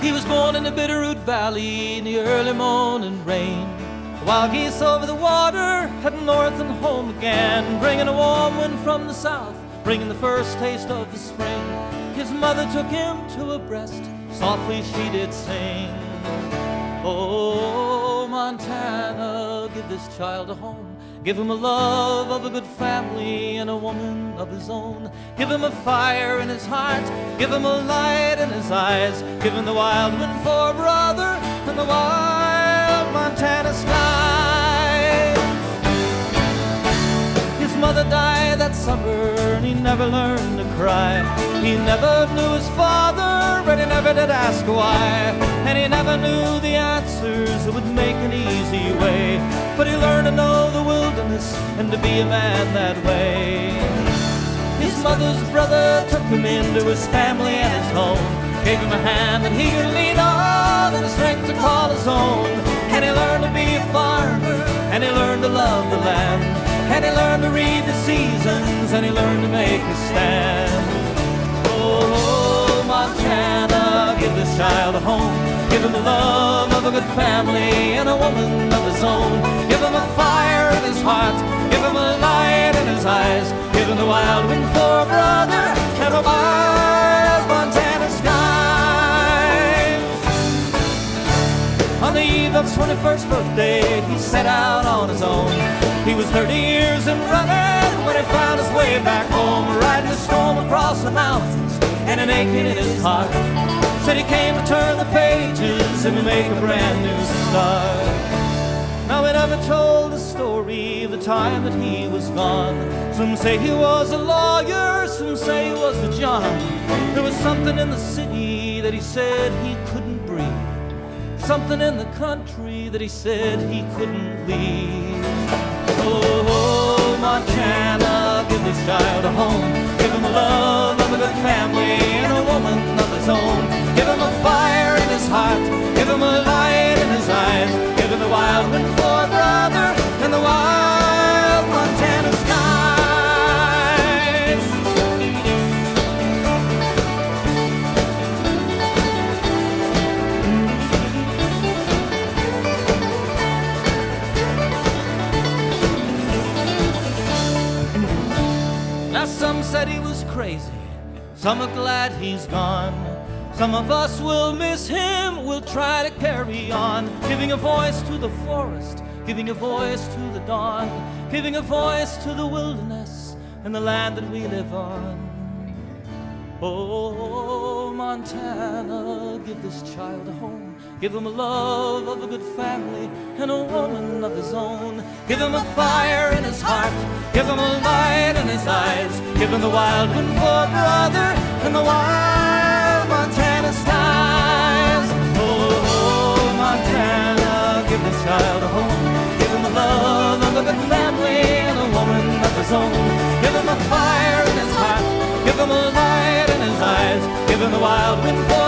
He was born in the Bitterroot Valley in the early morning rain. Wild geese over the water, heading north and home again, bringing a warm wind from the south, bringing the first taste of the spring. His mother took him to her breast, softly she did sing. Oh, Montana, give this child a home. Give him a love of a good family and a woman of his own. Give him a fire in his heart. Give him a light in his Give the wild wind for a brother and the wild Montana sky. His mother died that summer and he never learned to cry. He never knew his father, but he never did ask why. And he never knew the answers that would make an easy way. But he learned to know the wilderness and to be a man that way. His mother's brother took him into his family and his home. Gave him a hand that he could lean on and the strength to call his own. And he learned to be a farmer and he learned to love the land. And he learned to read the seasons and he learned to make a stand. Oh, Montana, give this child a home. Give him the love of a good family and a woman of his own. Give him a fire in his heart. Give him a light in his eyes. Give him the wild wind for his 21st birthday, he set out on his own. He was 30 years and running when he found his way back home, riding a storm across the mountains and an aching in his heart. Said he came to turn the pages and make a brand new start. Now we never told the story of the time that he was gone. Some say he was a lawyer, some say he was a John. There was something in the city that he said he couldn't breathe. Something in the country that he said he couldn't leave. Oh, oh, Montana, give this child a home. Give him a love of a good family and a woman of his own. Give him a fire in his heart. Give him a light Now some said he was crazy, some are glad he's gone. Some of us will miss him, we'll try to carry on, giving a voice to the forest, giving a voice to the dawn, giving a voice to the wilderness and the land that we live on. Oh, Montana, give this child a home. Give him a love of a good family and a woman of his own. Give him a fire in his heart. Give him a him the wild wind for brother and the wild Montana skies. Oh, Montana, give this child a home. Give him the love of a good family and a woman of his own. Give him a fire in his heart. Give him a light in his eyes. Give him the wild wind for